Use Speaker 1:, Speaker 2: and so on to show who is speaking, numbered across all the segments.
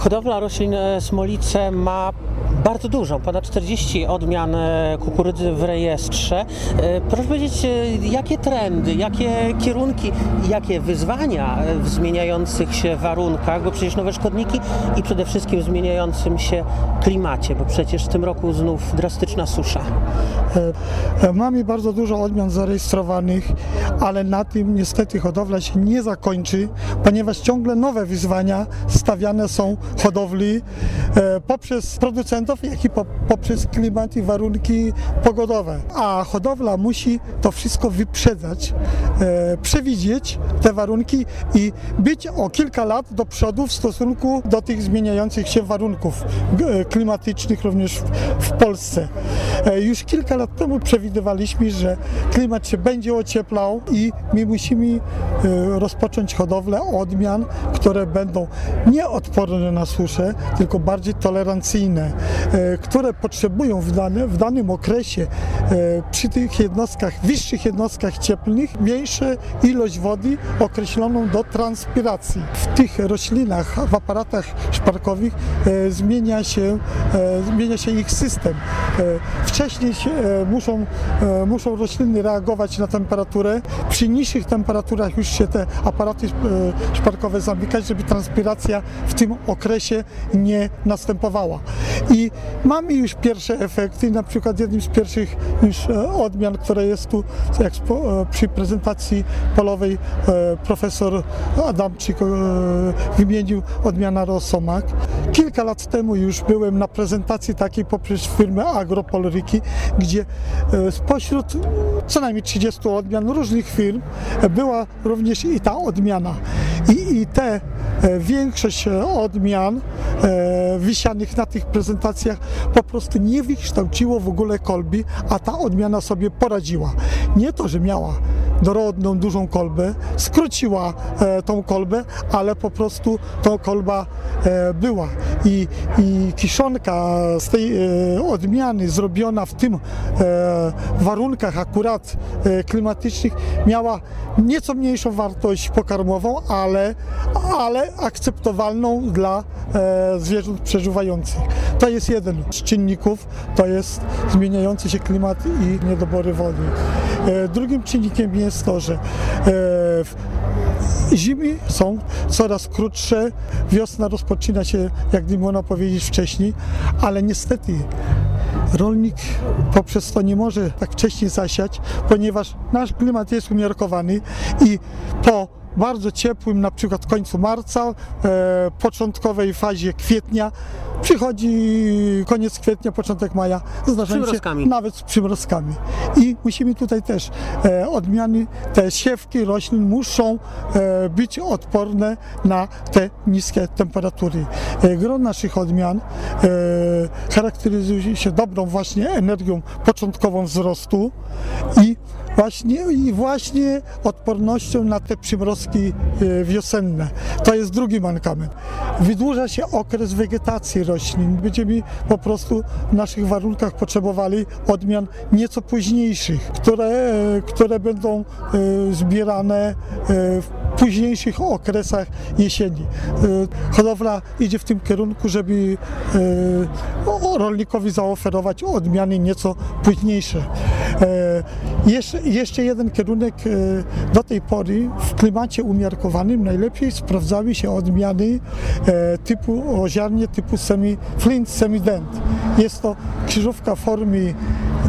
Speaker 1: Hodowla roślin e, smolice ma bardzo dużą, ponad 40 odmian e, kukurydzy w rejestrze. E, Proszę powiedzieć, e, jakie trendy, jakie kierunki, jakie wyzwania w zmieniających się warunkach, bo przecież nowe szkodniki i przede wszystkim w zmieniającym się klimacie, bo przecież w tym roku znów drastyczna susza.
Speaker 2: Mamy bardzo dużo odmian zarejestrowanych, ale na tym niestety hodowla się nie zakończy, ponieważ ciągle nowe wyzwania stawiane są hodowli poprzez producentów, jak i po, poprzez klimat i warunki pogodowe. A hodowla musi to wszystko wyprzedzać, e, przewidzieć te warunki i być o kilka lat do przodu w stosunku do tych zmieniających się warunków g- klimatycznych również w, w Polsce. E, Już kilka lat temu przewidywaliśmy, że klimat się będzie ocieplał i my musimy e, rozpocząć hodowlę odmian, które będą nie odporne na suszę, tylko bardziej tolerancyjne, e, które potrzebują w, dane, w danym okresie e, przy tych jednostkach, wyższych jednostkach cieplnych, mniejszą ilość wody określoną do transpiracji. W tych roślinach, w aparatach szparkowych e, zmienia się, e, zmienia się ich system. E, Wcześniej e, muszą, e, muszą rośliny reagować na temperaturę. Przy niższych temperaturach już się te aparaty e, szparkowe zamykać, żeby transpiracja w tym okresie nie następowała. I mamy już pierwsze efekty, na przykład jednym z pierwszych już e, odmian, które jest tu jak e, przy prezentacji polowej e, profesor Adamczyk wymienił odmiana Rosomak. Kilka lat temu już byłem na prezentacji takiej poprzez firmę Agropolryki, gdzie spośród co najmniej 30 odmian różnych firm była również i ta odmiana. I, i te większość odmian wisianych na tych prezentacjach po prostu nie wykształciło w ogóle kolbi, a ta odmiana sobie poradziła. Nie to, że miała dorodną, dużą kolbę, skróciła e, tą kolbę, ale po prostu tą kolba e, była. I, I kiszonka z tej e, odmiany zrobiona w tym e, warunkach akurat e, klimatycznych miała nieco mniejszą wartość pokarmową, ale, ale akceptowalną dla e, zwierząt przeżywających. To jest jeden z czynników, to jest zmieniający się klimat i niedobory wody. E, drugim czynnikiem jest to, że e, Zimy są coraz krótsze, wiosna rozpoczyna się, jak gdyby można powiedzieć, wcześniej, ale niestety rolnik poprzez to nie może tak wcześnie zasiać, ponieważ nasz klimat jest umiarkowany i po bardzo ciepłym, na przykład końcu marca, e, początkowej fazie kwietnia, przychodzi koniec kwietnia, początek maja, zdarzają się nawet z przymrozkami. I musimy tutaj też e, odmiany, te siewki roślin muszą e, być odporne na te niskie temperatury. E, gro naszych odmian e, charakteryzuje się dobrą właśnie energią początkową wzrostu i właśnie, i właśnie odpornością na te przymrozki e, wiosenne. To jest drugi mankament. Wydłuża się okres wegetacji roślin. Będziemy po prostu w naszych warunkach potrzebowali odmian nieco późniejszych, które, e, które będą e, zbierane w późniejszych okresach jesieni. Hodowla idzie w tym kierunku, żeby rolnikowi zaoferować odmiany nieco późniejsze. E, Jeszcze, jeden kierunek e, do tej pory w klimacie umiarkowanym najlepiej sprawdzały się odmiany e, typu oziarnie typu semi, flint semi-dent. Jest to krzyżówka formy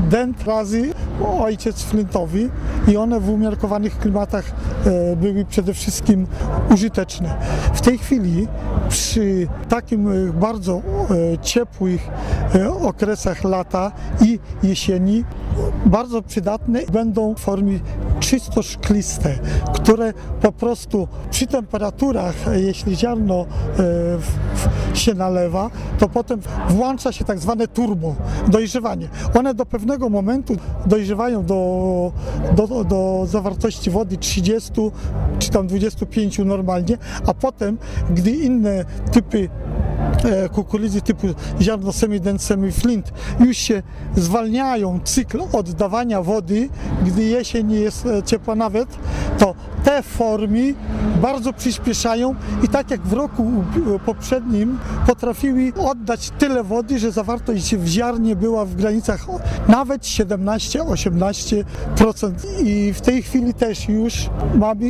Speaker 2: dent razy ojciec flintowy i one w umiarkowanych klimatach e, były przede wszystkim użyteczne. W tej chwili przy takim bardzo ciepłych okresach lata i jesieni. Bardzo przydatne będą formy czysto szkliste, które po prostu przy temperaturach, e, jeśli ziarno e, się nalewa, to potem włącza się tak zwane turbo, dojrzewanie. One do pewnego momentu dojrzewają do, do, do zawartości wody 30 czy tam 25 normalnie, a potem, gdy inne typy e, kukurydzy typu ziarno semident, semiflint już się zwalniają cykl oddawania wody, gdy jesień jest ciepła nawet, to te formy bardzo przyspieszają i tak jak w roku poprzednim potrafiły oddać tyle wody, że zawartość w ziarnie była w granicach nawet 17-18%. I w tej chwili też już mamy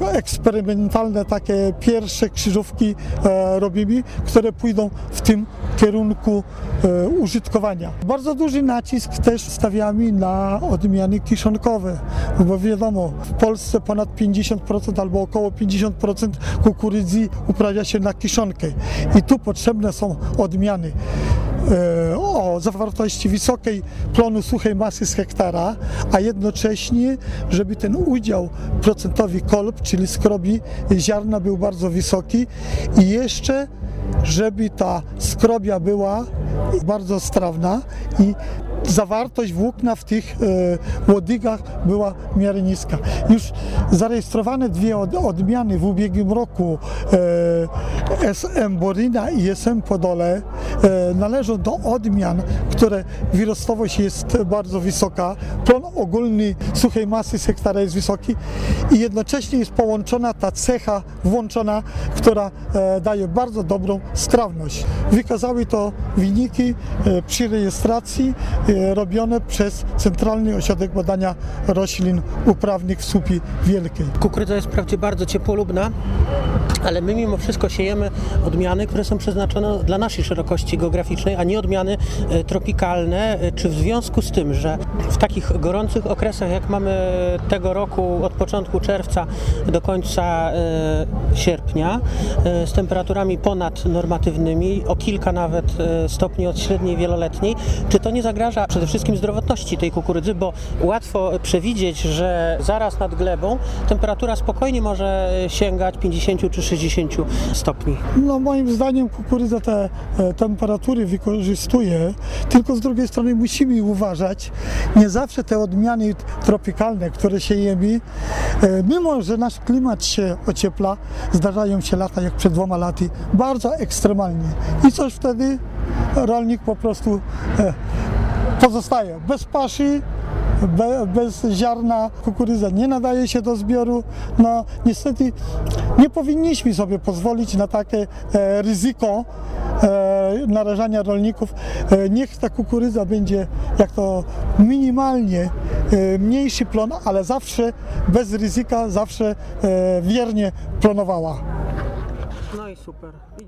Speaker 2: e, eksperymentalne takie pierwsze krzyżówki e, robimy, które pójdą w tym kierunku e, użytkowania. Bardzo duży nacisk też stawiamy na odmiany kiszonkowe, bo wiadomo, w Polsce ponad 50% albo około 50% kukurydzy uprawia się na kiszonkę. I tu potrzebne są odmiany e, o zawartości wysokiej plonu suchej masy z hektara, a jednocześnie, żeby ten udział procentowy kolb, czyli skrobi ziarna był bardzo wysoki. I jeszcze żeby ta skrobia była bardzo strawna i zawartość włókna w tych e, łodygach była w miarę niska. Już zarejestrowane dwie od, odmiany w ubiegłym roku e, SM Borina i SM Podole e, należą do odmian, które wyrostowość jest bardzo wysoka, plon ogólny suchej masy z hektara jest wysoki i jednocześnie jest połączona ta cecha włączona, która daje bardzo dobrą strawność. Wykazały to wyniki przy rejestracji robione przez Centralny Ośrodek Badania Roślin Uprawnych w Słupi Wielkiej.
Speaker 1: Kukurydza jest wprawdzie bardzo ciepłolubna, ale my mimo wszystko siejemy odmiany, które są przeznaczone dla naszej szerokości geograficznej, a nie odmiany e, tropikalne. E, Czy w związku z tym, że w takich gorących okresach, jak mamy tego roku od początku czerwca do końca e, sierpnia, z temperaturami ponadnormatywnymi, o kilka nawet stopni od średniej wieloletniej, czy to nie zagraża przede wszystkim zdrowotności tej kukurydzy, bo łatwo przewidzieć, że zaraz nad glebą temperatura spokojnie może sięgać 50 czy 60 stopni.
Speaker 2: No moim zdaniem kukurydza te e, temperatury wykorzystuje, tylko z drugiej strony musimy uważać, nie zawsze te odmiany tropikalne, które siejemy, e, mimo że nasz klimat się ociepla, zdarzają się lata jak przed dwoma laty, bardzo ekstremalnie. I coś wtedy rolnik po prostu e, pozostaje bez paszy, bez ziarna kukurydza nie nadaje się do zbioru. No niestety nie powinniśmy sobie pozwolić na takie e, ryzyko e, narażania rolników. E, niech ta kukurydza będzie jak to minimalnie mniejszy plon, ale zawsze bez ryzyka, zawsze wiernie plonowała.
Speaker 1: No i super.